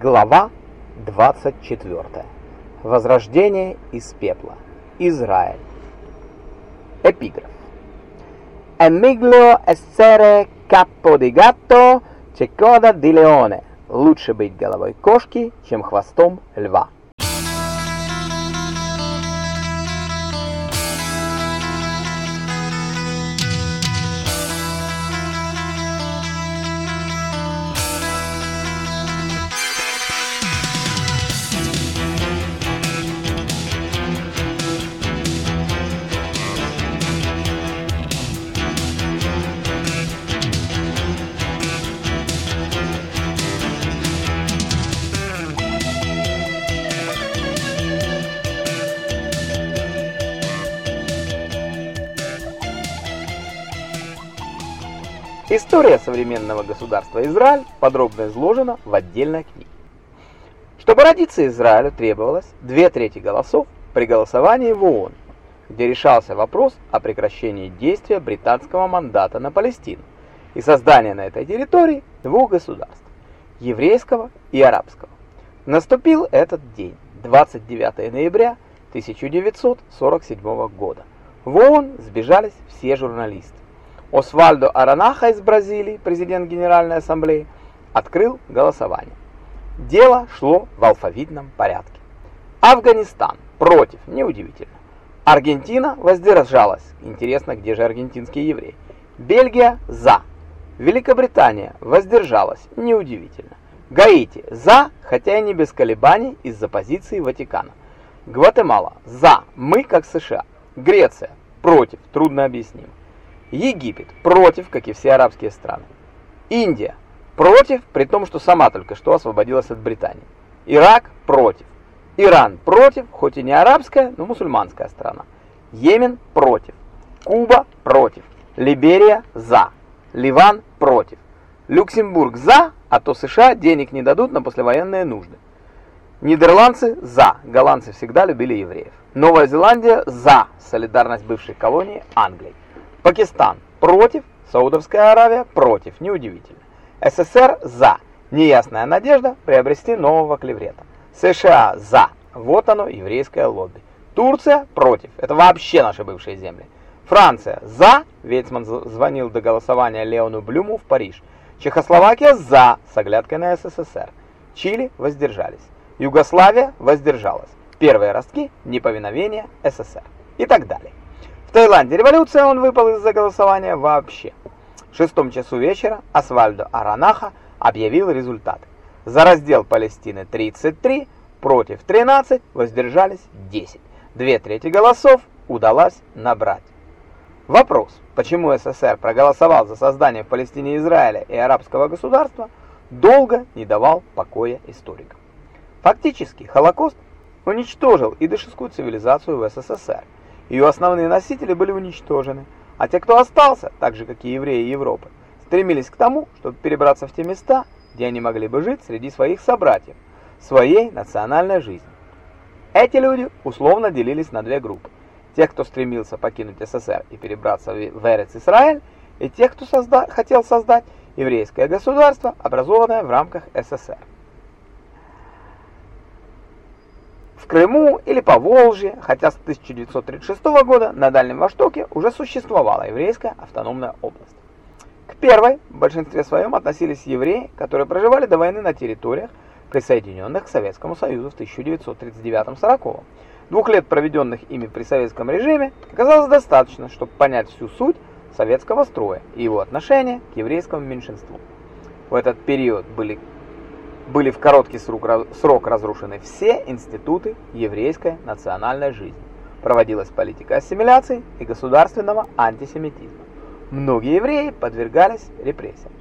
Глава 24. Возрождение из пепла. Израиль. Эпиграф. Essere capo di gatto che coda di leone. Лучше быть головой кошки, чем хвостом льва. История современного государства Израиль подробно изложена в отдельной книге. Чтобы родиться Израилю, требовалось две трети голосов при голосовании в ООН, где решался вопрос о прекращении действия британского мандата на Палестину и создании на этой территории двух государств – еврейского и арабского. Наступил этот день, 29 ноября 1947 года. В ООН сбежались все журналисты. Освальдо Аранаха из Бразилии, президент Генеральной Ассамблеи, открыл голосование. Дело шло в алфавитном порядке. Афганистан против, неудивительно. Аргентина воздержалась. Интересно, где же аргентинские евреи? Бельгия за. Великобритания воздержалась. Неудивительно. Гаити за, хотя и не без колебаний из-за позиции Ватикана. Гватемала за. Мы как США. Греция против. Трудно объяснимо. Египет против, как и все арабские страны. Индия против, при том, что сама только что освободилась от Британии. Ирак против. Иран против, хоть и не арабская, но мусульманская страна. Йемен против. Куба против. Либерия за. Ливан против. Люксембург за, а то США денег не дадут на послевоенные нужды. Нидерландцы за, голландцы всегда любили евреев. Новая Зеландия за солидарность бывшей колонии Англии. Пакистан против, Саудовская Аравия против, неудивительно. СССР за, неясная надежда приобрести нового клеврета. США за, вот оно еврейское лобби. Турция против, это вообще наши бывшие земли. Франция за, Вейцман звонил до голосования Леону Блюму в Париж. Чехословакия за, с оглядкой на СССР. Чили воздержались. Югославия воздержалась. Первые ростки неповиновения СССР. И так далее. В Таиланде революция, он выпал из-за голосования вообще. В шестом часу вечера Асвальдо Аранаха объявил результаты. За раздел Палестины 33, против 13, воздержались 10. Две трети голосов удалось набрать. Вопрос, почему СССР проголосовал за создание в Палестине Израиля и арабского государства, долго не давал покоя историкам. Фактически, Холокост уничтожил идышескую цивилизацию в СССР, ее основные носители были уничтожены, а те, кто остался, так же как и евреи Европы, стремились к тому, чтобы перебраться в те места, где они могли бы жить среди своих собратьев, своей национальной жизни. Эти люди условно делились на две группы. Тех, кто стремился покинуть СССР и перебраться в Эрец-Исраэль, и тех, кто созда хотел создать еврейское государство, образованное в рамках СССР. В Крыму или по Волжье, хотя с 1936 года на Дальнем Востоке уже существовала еврейская автономная область. К первой в большинстве своем относились евреи, которые проживали до войны на территориях, присоединенных к Советскому Союзу в 1939-40. Двух лет, проведенных ими при советском режиме, оказалось достаточно, чтобы понять всю суть советского строя и его отношение к еврейскому меньшинству. В этот период были были в короткий срок, разрушены все институты еврейской национальной жизни. Проводилась политика ассимиляции и государственного антисемитизма. Многие евреи подвергались репрессиям.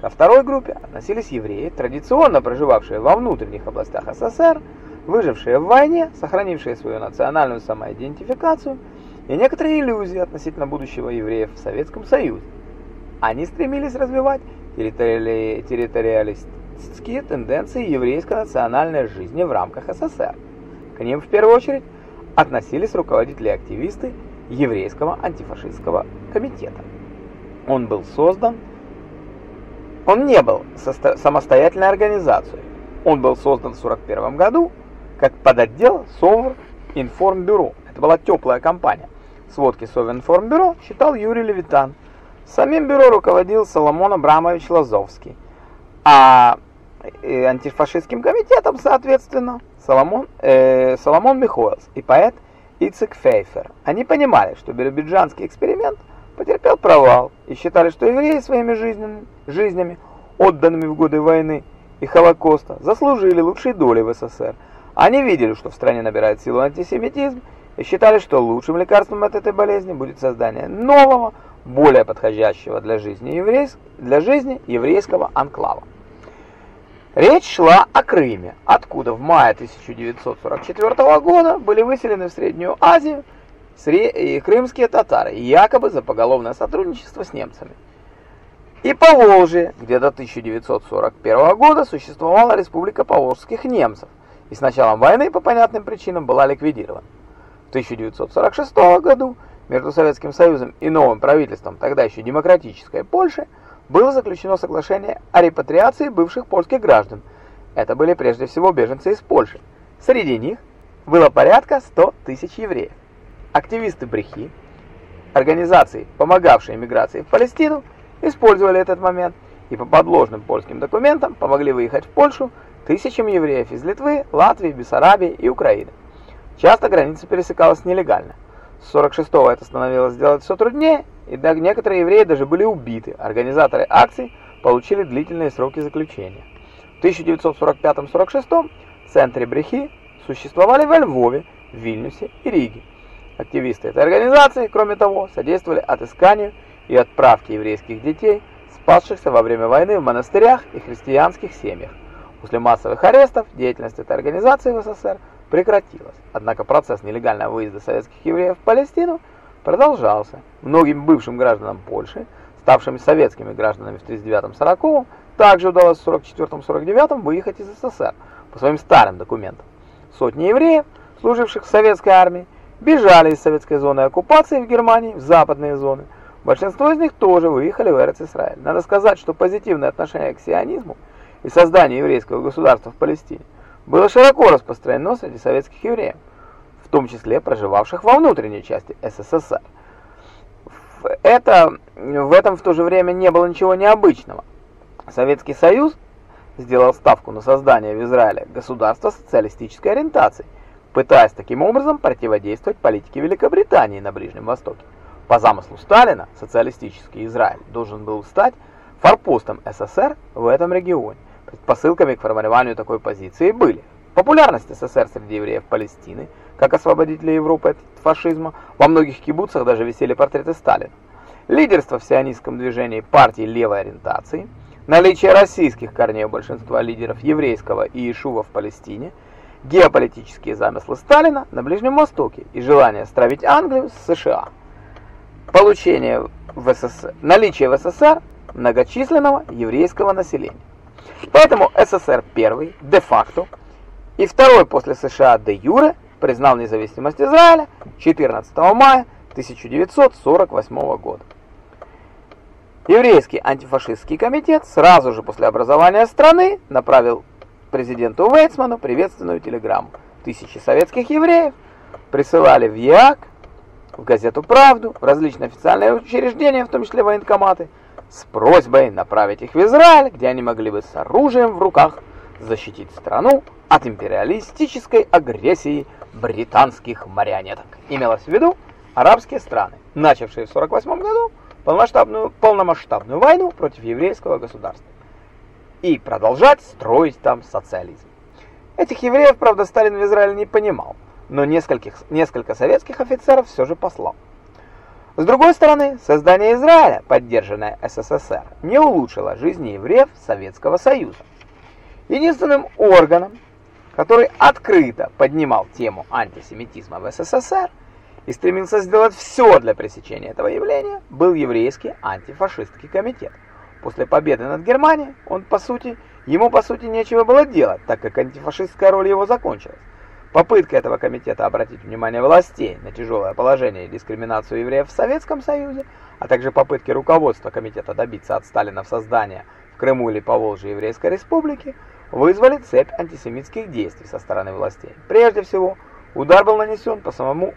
Ко второй группе относились евреи, традиционно проживавшие во внутренних областях СССР, выжившие в войне, сохранившие свою национальную самоидентификацию и некоторые иллюзии относительно будущего евреев в Советском Союзе. Они стремились развивать территори марксистские тенденции еврейской национальной жизни в рамках СССР. К ним в первую очередь относились руководители-активисты еврейского антифашистского комитета. Он был создан, он не был самостоятельной организацией, Он был создан в 1941 году как подотдел Совинформбюро. Это была теплая компания. Сводки Совинформбюро считал Юрий Левитан. Самим бюро руководил Соломон Абрамович Лазовский. А э, антифашистским комитетом, соответственно, Соломон, э, Соломон Михоэлс и поэт Ицек Фейфер. Они понимали, что биробиджанский эксперимент потерпел провал и считали, что евреи своими жизнями, жизнями отданными в годы войны и Холокоста, заслужили лучшей доли в СССР. Они видели, что в стране набирает силу антисемитизм и считали, что лучшим лекарством от этой болезни будет создание нового, более подходящего для жизни, еврейс... для жизни еврейского анклава. Речь шла о Крыме, откуда в мае 1944 года были выселены в Среднюю Азию и крымские татары, якобы за поголовное сотрудничество с немцами. И Поволжье, где до 1941 года существовала республика поволжских немцев, и с началом войны по понятным причинам была ликвидирована. В 1946 году между Советским Союзом и новым правительством, тогда еще демократической Польши, было заключено соглашение о репатриации бывших польских граждан. Это были прежде всего беженцы из Польши. Среди них было порядка 100 тысяч евреев. Активисты Брехи, организации, помогавшие миграции в Палестину, использовали этот момент и по подложным польским документам помогли выехать в Польшу тысячам евреев из Литвы, Латвии, Бессарабии и Украины. Часто граница пересекалась нелегально. С 46-го это становилось сделать все труднее, и некоторые евреи даже были убиты. Организаторы акций получили длительные сроки заключения. В 1945-46 в центре Брехи существовали во Львове, Вильнюсе и Риге. Активисты этой организации, кроме того, содействовали отысканию и отправке еврейских детей, спасшихся во время войны в монастырях и христианских семьях. После массовых арестов деятельность этой организации в СССР прекратилась. Однако процесс нелегального выезда советских евреев в Палестину продолжался. Многим бывшим гражданам Польши, ставшим советскими гражданами в 1939-1940, также удалось в 1944-1949 выехать из СССР по своим старым документам. Сотни евреев, служивших в советской армии, бежали из советской зоны оккупации в Германии в западные зоны. Большинство из них тоже выехали в Эрец-Исраиль. Надо сказать, что позитивное отношение к сионизму и созданию еврейского государства в Палестине было широко распространено среди советских евреев, том числе проживавших во внутренней части СССР. Это, в этом в то же время не было ничего необычного. Советский Союз сделал ставку на создание в Израиле государства социалистической ориентации, пытаясь таким образом противодействовать политике Великобритании на Ближнем Востоке. По замыслу Сталина, социалистический Израиль должен был стать форпостом СССР в этом регионе. Предпосылками к формированию такой позиции были популярность СССР среди евреев Палестины, как освободителя Европы от фашизма, во многих кибуцах даже висели портреты Сталина, лидерство в сионистском движении партии левой ориентации, наличие российских корней у большинства лидеров еврейского и Ишува в Палестине, геополитические замыслы Сталина на Ближнем Востоке и желание стравить Англию с США. Получение в СССР, наличие в СССР многочисленного еврейского населения. Поэтому СССР первый, де-факто, и второй после США де-юре признал независимость Израиля 14 мая 1948 года. Еврейский антифашистский комитет сразу же после образования страны направил президенту Вейцману приветственную телеграмму. Тысячи советских евреев присылали в ЕАК, в газету «Правду», в различные официальные учреждения, в том числе военкоматы, с просьбой направить их в Израиль, где они могли бы с оружием в руках защитить страну от империалистической агрессии британских марионеток. Имелось в виду арабские страны, начавшие в 1948 году полномасштабную, полномасштабную войну против еврейского государства и продолжать строить там социализм. Этих евреев, правда, Сталин в Израиле не понимал, но нескольких, несколько советских офицеров все же послал. С другой стороны, создание Израиля, поддержанное СССР, не улучшило жизни евреев Советского Союза. Единственным органом, который открыто поднимал тему антисемитизма в СССР и стремился сделать все для пресечения этого явления, был еврейский антифашистский комитет. После победы над Германией он, по сути, ему по сути нечего было делать, так как антифашистская роль его закончилась. Попытка этого комитета обратить внимание властей на тяжелое положение и дискриминацию евреев в Советском Союзе, а также попытки руководства комитета добиться от Сталина в создания в Крыму или Поволжье Еврейской Республики, вызвали цепь антисемитских действий со стороны властей. Прежде всего, удар был нанесен по самому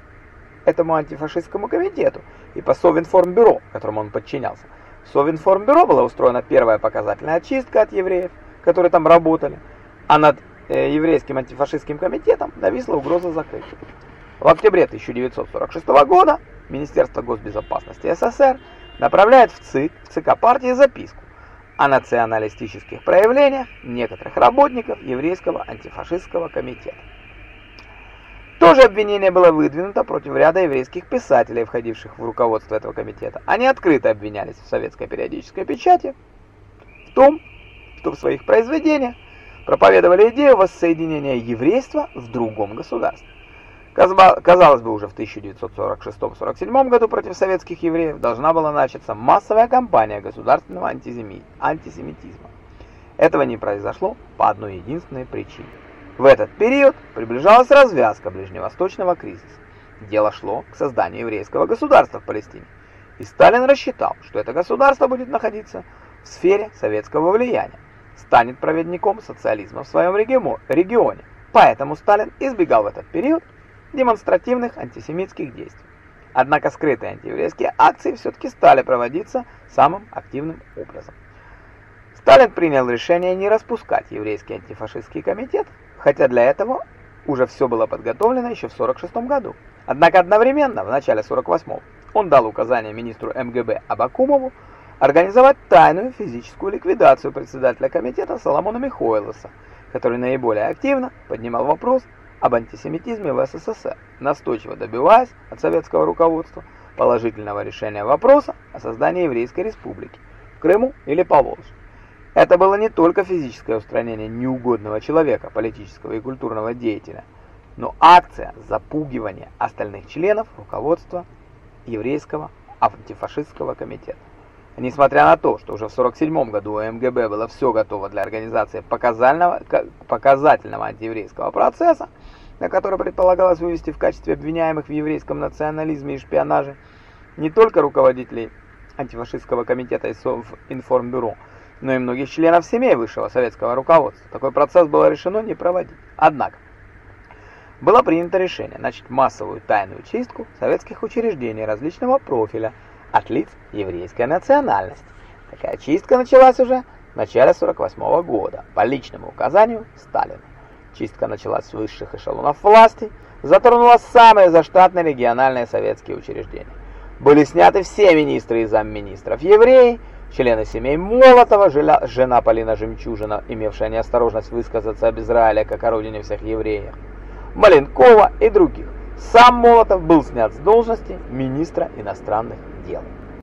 этому антифашистскому комитету и по Совинформбюро, которому он подчинялся. В Совинформбюро была устроена первая показательная очистка от евреев, которые там работали, а над э, еврейским антифашистским комитетом нависла угроза закрытия. В октябре 1946 года Министерство госбезопасности СССР направляет в ЦИК, в ЦК партии записку о националистических проявлениях некоторых работников еврейского антифашистского комитета. Тоже обвинение было выдвинуто против ряда еврейских писателей, входивших в руководство этого комитета. Они открыто обвинялись в советской периодической печати в том, что в своих произведениях проповедовали идею воссоединения еврейства в другом государстве. Казалось бы, уже в 1946-47 году против советских евреев должна была начаться массовая кампания государственного антисемитизма. Этого не произошло по одной единственной причине. В этот период приближалась развязка ближневосточного кризиса. Дело шло к созданию еврейского государства в Палестине. И Сталин рассчитал, что это государство будет находиться в сфере советского влияния, станет проводником социализма в своем регионе. Поэтому Сталин избегал в этот период демонстративных антисемитских действий. Однако скрытые антиеврейские акции все-таки стали проводиться самым активным образом. Сталин принял решение не распускать еврейский антифашистский комитет, хотя для этого уже все было подготовлено еще в 46 году. Однако одновременно, в начале 48 он дал указание министру МГБ Абакумову организовать тайную физическую ликвидацию председателя комитета Соломона Михоэлоса, который наиболее активно поднимал вопрос об антисемитизме в СССР, настойчиво добиваясь от советского руководства положительного решения вопроса о создании еврейской республики в Крыму или Поволжье. Это было не только физическое устранение неугодного человека, политического и культурного деятеля, но акция запугивания остальных членов руководства еврейского антифашистского комитета. Несмотря на то, что уже в 1947 году у МГБ было все готово для организации показательного, показательного антиеврейского процесса, на который предполагалось вывести в качестве обвиняемых в еврейском национализме и шпионаже не только руководителей антифашистского комитета и информбюро, но и многих членов семей высшего советского руководства. Такой процесс было решено не проводить. Однако, было принято решение начать массовую тайную чистку советских учреждений различного профиля – от лиц еврейской национальности. Такая чистка началась уже в начале 48 -го года по личному указанию Сталина. Чистка началась с высших эшелонов власти, затронула самые заштатные региональные советские учреждения. Были сняты все министры и замминистров евреи, члены семей Молотова, жена Полина Жемчужина, имевшая неосторожность высказаться об Израиле как о родине всех евреев, Маленкова и других. Сам Молотов был снят с должности министра иностранных い。